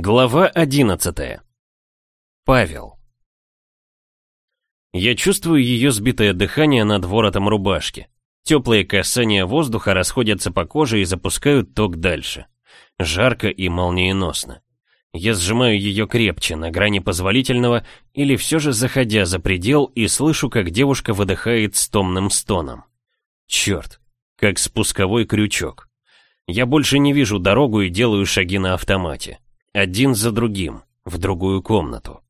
Глава 11. Павел. Я чувствую ее сбитое дыхание над воротом рубашки. Теплые касания воздуха расходятся по коже и запускают ток дальше. Жарко и молниеносно. Я сжимаю ее крепче, на грани позволительного, или все же заходя за предел и слышу, как девушка выдыхает с томным стоном. Черт, как спусковой крючок. Я больше не вижу дорогу и делаю шаги на автомате. Один за другим, в другую комнату.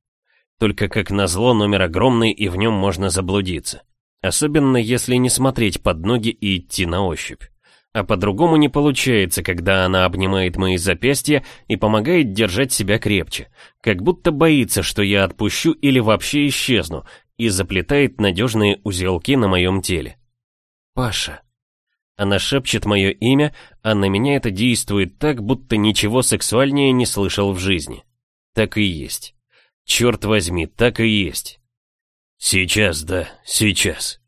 Только как назло номер огромный и в нем можно заблудиться. Особенно если не смотреть под ноги и идти на ощупь. А по-другому не получается, когда она обнимает мои запястья и помогает держать себя крепче. Как будто боится, что я отпущу или вообще исчезну, и заплетает надежные узелки на моем теле. Паша. Она шепчет мое имя, а на меня это действует так, будто ничего сексуальнее не слышал в жизни. Так и есть. Черт возьми, так и есть. Сейчас, да, сейчас.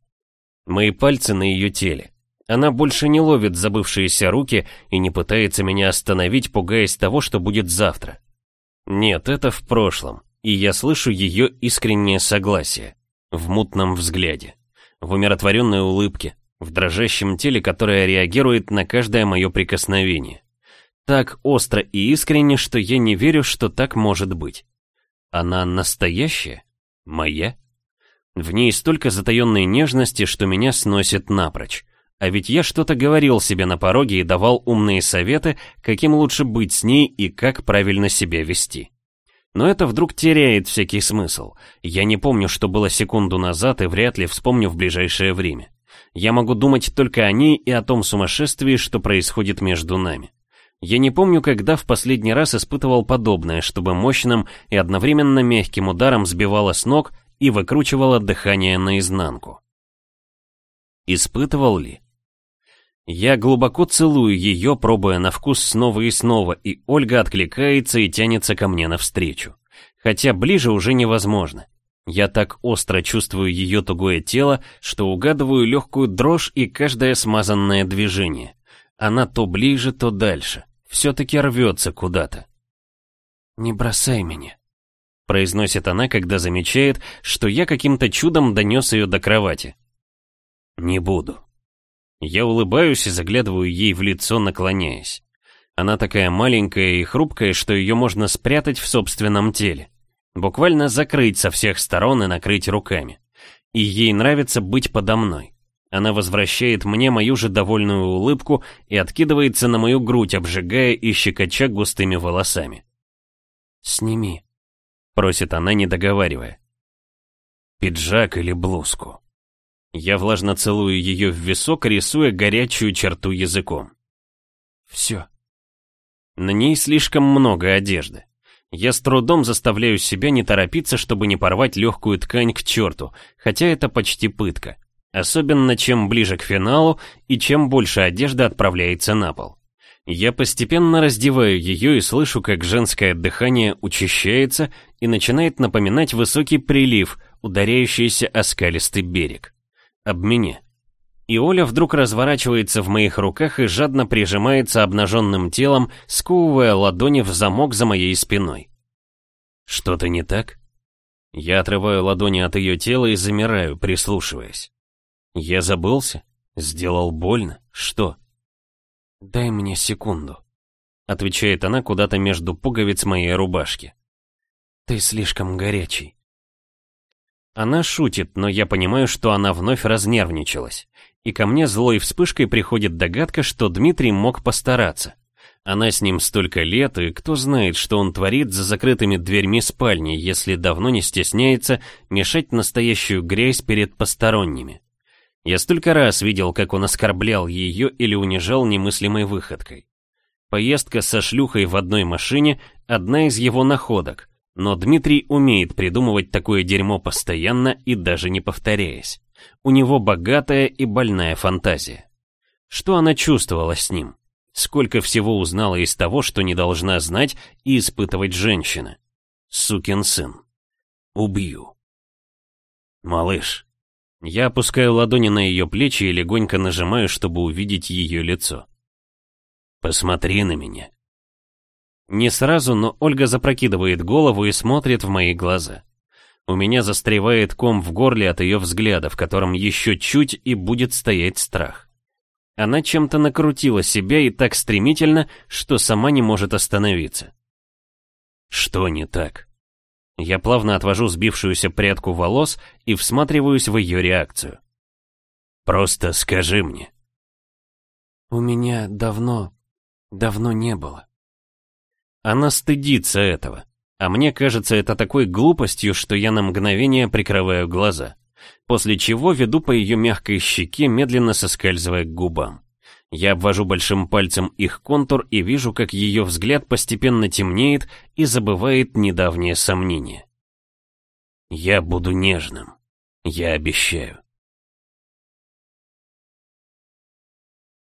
Мои пальцы на ее теле. Она больше не ловит забывшиеся руки и не пытается меня остановить, пугаясь того, что будет завтра. Нет, это в прошлом, и я слышу ее искреннее согласие. В мутном взгляде, в умиротворенной улыбке, в дрожащем теле, которое реагирует на каждое мое прикосновение. Так остро и искренне, что я не верю, что так может быть. Она настоящая? Моя? В ней столько затаенной нежности, что меня сносит напрочь. А ведь я что-то говорил себе на пороге и давал умные советы, каким лучше быть с ней и как правильно себя вести. Но это вдруг теряет всякий смысл. Я не помню, что было секунду назад и вряд ли вспомню в ближайшее время я могу думать только о ней и о том сумасшествии, что происходит между нами. Я не помню, когда в последний раз испытывал подобное, чтобы мощным и одновременно мягким ударом сбивало с ног и выкручивало дыхание наизнанку. Испытывал ли? Я глубоко целую ее, пробуя на вкус снова и снова, и Ольга откликается и тянется ко мне навстречу. Хотя ближе уже невозможно. Я так остро чувствую ее тугое тело, что угадываю легкую дрожь и каждое смазанное движение. Она то ближе, то дальше. Все-таки рвется куда-то. «Не бросай меня», — произносит она, когда замечает, что я каким-то чудом донес ее до кровати. «Не буду». Я улыбаюсь и заглядываю ей в лицо, наклоняясь. Она такая маленькая и хрупкая, что ее можно спрятать в собственном теле. Буквально закрыть со всех сторон и накрыть руками. И ей нравится быть подо мной. Она возвращает мне мою же довольную улыбку и откидывается на мою грудь, обжигая и щекоча густыми волосами. «Сними», — просит она, не договаривая. «Пиджак или блузку?» Я влажно целую ее в висок, рисуя горячую черту языком. «Все». На ней слишком много одежды. Я с трудом заставляю себя не торопиться, чтобы не порвать легкую ткань к черту, хотя это почти пытка. Особенно чем ближе к финалу и чем больше одежды отправляется на пол. Я постепенно раздеваю ее и слышу, как женское дыхание учащается и начинает напоминать высокий прилив, ударяющийся о скалистый берег. Об меня. И Оля вдруг разворачивается в моих руках и жадно прижимается обнаженным телом, сковывая ладони в замок за моей спиной. Что-то не так? Я отрываю ладони от ее тела и замираю, прислушиваясь. Я забылся? Сделал больно? Что? «Дай мне секунду», — отвечает она куда-то между пуговиц моей рубашки. «Ты слишком горячий». Она шутит, но я понимаю, что она вновь разнервничалась и ко мне злой вспышкой приходит догадка, что Дмитрий мог постараться. Она с ним столько лет, и кто знает, что он творит за закрытыми дверьми спальни, если давно не стесняется мешать настоящую грязь перед посторонними. Я столько раз видел, как он оскорблял ее или унижал немыслимой выходкой. Поездка со шлюхой в одной машине – одна из его находок, но Дмитрий умеет придумывать такое дерьмо постоянно и даже не повторяясь. У него богатая и больная фантазия. Что она чувствовала с ним? Сколько всего узнала из того, что не должна знать и испытывать женщина? Сукин сын. Убью. Малыш. Я опускаю ладони на ее плечи и легонько нажимаю, чтобы увидеть ее лицо. Посмотри на меня. Не сразу, но Ольга запрокидывает голову и смотрит в мои глаза. У меня застревает ком в горле от ее взгляда, в котором еще чуть и будет стоять страх. Она чем-то накрутила себя и так стремительно, что сама не может остановиться. Что не так? Я плавно отвожу сбившуюся прядку волос и всматриваюсь в ее реакцию. Просто скажи мне. У меня давно, давно не было. Она стыдится этого. А мне кажется это такой глупостью, что я на мгновение прикрываю глаза. После чего веду по ее мягкой щеке, медленно соскальзывая к губам. Я обвожу большим пальцем их контур и вижу, как ее взгляд постепенно темнеет и забывает недавнее сомнение. Я буду нежным. Я обещаю.